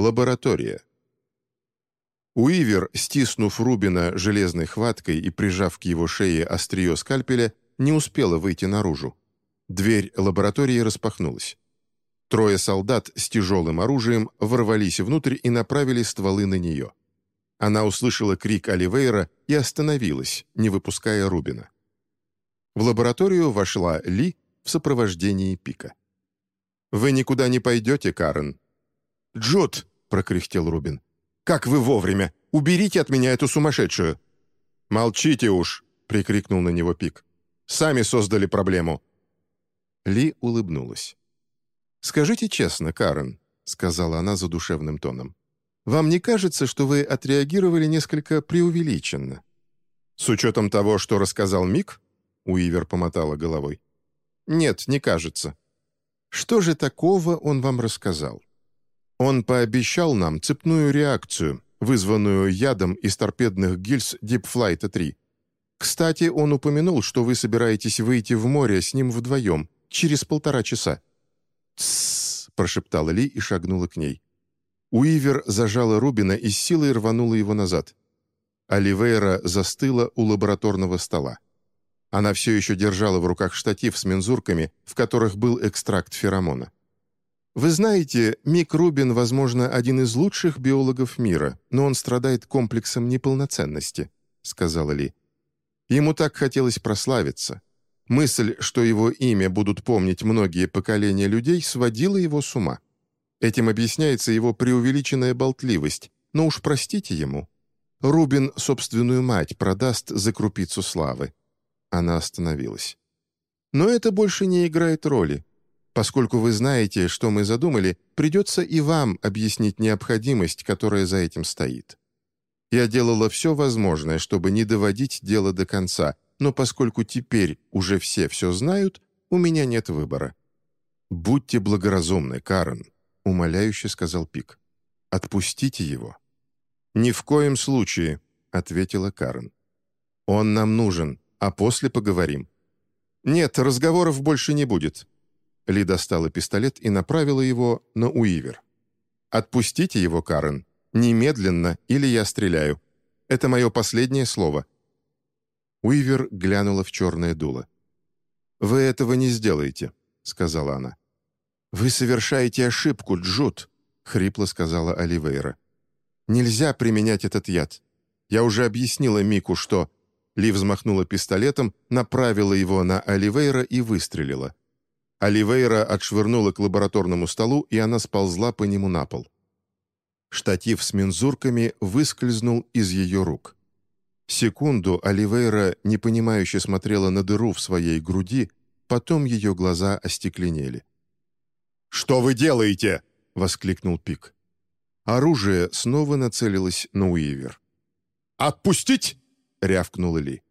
Лаборатория. Уивер, стиснув Рубина железной хваткой и прижав к его шее острие скальпеля, не успела выйти наружу. Дверь лаборатории распахнулась. Трое солдат с тяжелым оружием ворвались внутрь и направили стволы на нее. Она услышала крик Оливейра и остановилась, не выпуская Рубина. В лабораторию вошла Ли в сопровождении Пика. «Вы никуда не пойдете, Карен?» «Джуд!» — прокряхтел Рубин. «Как вы вовремя! Уберите от меня эту сумасшедшую!» «Молчите уж!» — прикрикнул на него Пик. «Сами создали проблему!» Ли улыбнулась. «Скажите честно, Карен», — сказала она задушевным тоном, «вам не кажется, что вы отреагировали несколько преувеличенно?» «С учетом того, что рассказал Мик?» — Уивер помотала головой. «Нет, не кажется. Что же такого он вам рассказал?» Он пообещал нам цепную реакцию, вызванную ядом из торпедных гильз Дипфлайта 3. Кстати, он упомянул, что вы собираетесь выйти в море с ним вдвоем, через полтора часа. «Тссс», — прошептала Ли и шагнула к ней. Уивер зажала Рубина и с силой рванула его назад. Оливейра застыла у лабораторного стола. Она все еще держала в руках штатив с мензурками, в которых был экстракт феромона. Вы знаете, Мик Рубин, возможно, один из лучших биологов мира, но он страдает комплексом неполноценности», — сказала Ли. Ему так хотелось прославиться. Мысль, что его имя будут помнить многие поколения людей, сводила его с ума. Этим объясняется его преувеличенная болтливость, но уж простите ему. Рубин собственную мать продаст за крупицу славы. Она остановилась. Но это больше не играет роли. Поскольку вы знаете, что мы задумали, придется и вам объяснить необходимость, которая за этим стоит. Я делала все возможное, чтобы не доводить дело до конца, но поскольку теперь уже все все знают, у меня нет выбора». «Будьте благоразумны, Карен», — умоляюще сказал Пик. «Отпустите его». «Ни в коем случае», — ответила Карен. «Он нам нужен, а после поговорим». «Нет, разговоров больше не будет. Ли достала пистолет и направила его на Уивер. «Отпустите его, Карен. Немедленно, или я стреляю. Это мое последнее слово». Уивер глянула в черное дуло. «Вы этого не сделаете», — сказала она. «Вы совершаете ошибку, Джуд», — хрипло сказала Оливейра. «Нельзя применять этот яд. Я уже объяснила Мику, что...» Ли взмахнула пистолетом, направила его на Оливейра и выстрелила. Оливейра отшвырнула к лабораторному столу, и она сползла по нему на пол. Штатив с мензурками выскользнул из ее рук. Секунду Оливейра непонимающе смотрела на дыру в своей груди, потом ее глаза остекленели. «Что вы делаете?» — воскликнул Пик. Оружие снова нацелилось на Уивер. «Отпустить!» — рявкнула Ли.